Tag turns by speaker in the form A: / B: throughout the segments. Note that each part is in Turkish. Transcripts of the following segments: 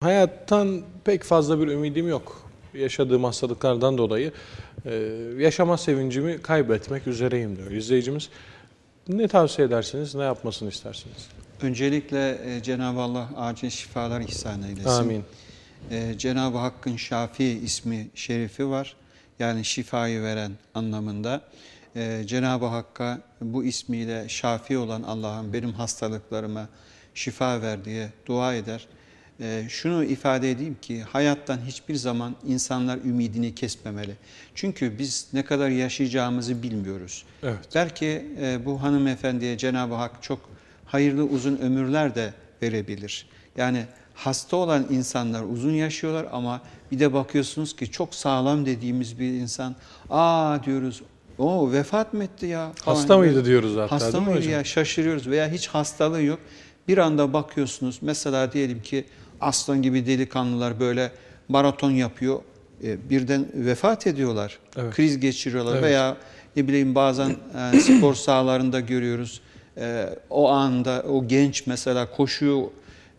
A: Hayattan pek fazla bir ümidim yok. Yaşadığım hastalıklardan dolayı e, yaşama sevincimi kaybetmek üzereyim diyor izleyicimiz. Ne tavsiye edersiniz, ne yapmasını istersiniz?
B: Öncelikle e, Cenab-ı Allah acil şifalar ihsan eylesin.
A: Amin.
B: E, Cenab-ı Hakk'ın Şafi ismi şerifi var. Yani şifayı veren anlamında. E, Cenab-ı Hakk'a bu ismiyle Şafi olan Allah'ım benim hastalıklarıma şifa ver diye dua eder. E, şunu ifade edeyim ki hayattan hiçbir zaman insanlar ümidini kesmemeli. Çünkü biz ne kadar yaşayacağımızı bilmiyoruz.
A: Evet.
B: Belki e, bu hanımefendiye Cenab-ı Hak çok hayırlı uzun ömürler de verebilir. Yani hasta olan insanlar uzun yaşıyorlar ama bir de bakıyorsunuz ki çok sağlam dediğimiz bir insan aa diyoruz o vefat mı etti ya falan.
A: Hasta mıydı diyoruz hatta
B: Hasta mıydı
A: hocam?
B: ya şaşırıyoruz veya hiç hastalığı yok. Bir anda bakıyorsunuz mesela diyelim ki aslan gibi delikanlılar böyle maraton yapıyor. E, birden vefat ediyorlar.
A: Evet.
B: Kriz geçiriyorlar
A: Evet.
B: veya ne bileyim bazen e, spor sahalarında görüyoruz. E, o anda o genç mesela koşuyor,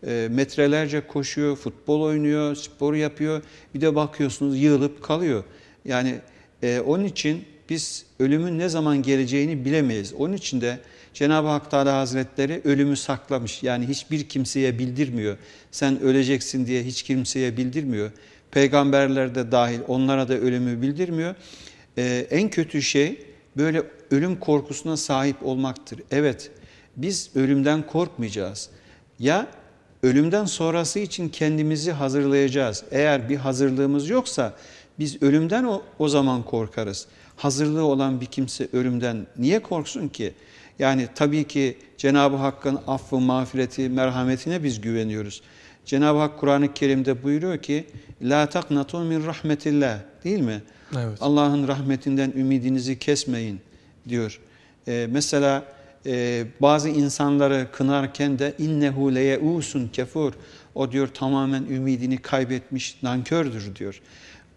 B: e, metrelerce koşuyor, futbol oynuyor, spor yapıyor. Bir de bakıyorsunuz yığılıp kalıyor. Yani e, onun için biz ölümün ne zaman geleceğini bilemeyiz. Onun için de Cenab-ı Hak Teala Hazretleri ölümü saklamış. Yani hiçbir kimseye bildirmiyor. Sen öleceksin diye hiç kimseye bildirmiyor. Peygamberler de dahil onlara da ölümü bildirmiyor. Ee, en kötü şey böyle ölüm korkusuna sahip olmaktır. Evet biz ölümden korkmayacağız. Ya ölümden sonrası için kendimizi hazırlayacağız. Eğer bir hazırlığımız yoksa biz ölümden o, o zaman korkarız. Hazırlığı olan bir kimse ölümden niye korksun ki? Yani tabii ki Cenab-ı Hakk'ın affı, mağfireti, merhametine biz güveniyoruz. Cenab-ı Hak Kur'an-ı Kerim'de buyuruyor ki La taknatun min rahmetillah değil mi?
A: Evet.
B: Allah'ın rahmetinden ümidinizi kesmeyin diyor. Ee, mesela e, bazı insanları kınarken de innehu leyeusun kefur. O diyor tamamen ümidini kaybetmiş nankördür diyor.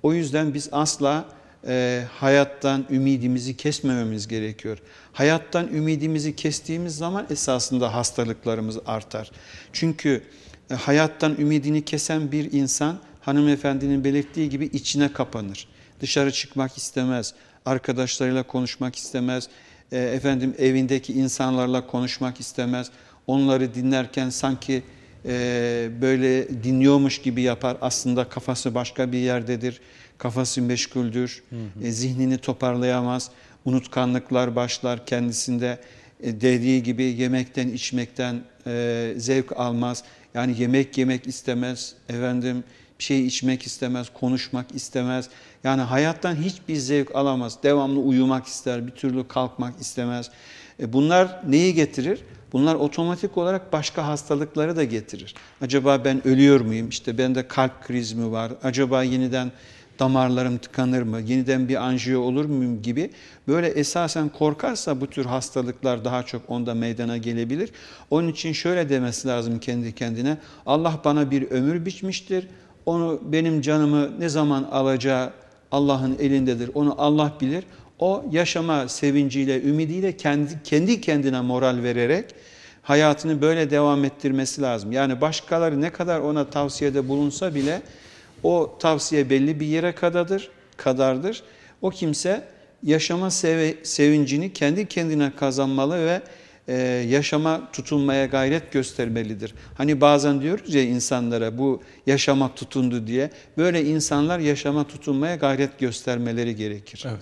B: O yüzden biz asla e, hayattan ümidimizi kesmememiz gerekiyor. Hayattan ümidimizi kestiğimiz zaman esasında hastalıklarımız artar. Çünkü e, hayattan ümidini kesen bir insan hanımefendinin belirttiği gibi içine kapanır. Dışarı çıkmak istemez, arkadaşlarıyla konuşmak istemez, e, efendim evindeki insanlarla konuşmak istemez. Onları dinlerken sanki e, böyle dinliyormuş gibi yapar. Aslında kafası başka bir yerdedir, kafası meşguldür, E, zihnini toparlayamaz. Unutkanlıklar başlar kendisinde. E, dediği gibi yemekten, içmekten e, zevk almaz. Yani yemek yemek istemez, efendim bir şey içmek istemez, konuşmak istemez. Yani hayattan hiçbir zevk alamaz. Devamlı uyumak ister, bir türlü kalkmak istemez. E bunlar neyi getirir? Bunlar otomatik olarak başka hastalıkları da getirir. Acaba ben ölüyor muyum? İşte bende kalp krizi mi var? Acaba yeniden damarlarım tıkanır mı? Yeniden bir anjiyo olur muyum gibi böyle esasen korkarsa bu tür hastalıklar daha çok onda meydana gelebilir. Onun için şöyle demesi lazım kendi kendine. Allah bana bir ömür biçmiştir. Onu benim canımı ne zaman alacağı Allah'ın elindedir. Onu Allah bilir. O yaşama sevinciyle, ümidiyle kendi, kendi kendine moral vererek hayatını böyle devam ettirmesi lazım. Yani başkaları ne kadar ona tavsiyede bulunsa bile o tavsiye belli bir yere kadardır, kadardır. O kimse yaşama seve, sevincini kendi kendine kazanmalı ve e, yaşama tutunmaya gayret göstermelidir. Hani bazen diyoruz ya insanlara bu yaşama tutundu diye. Böyle insanlar yaşama tutunmaya gayret göstermeleri gerekir.
A: Evet.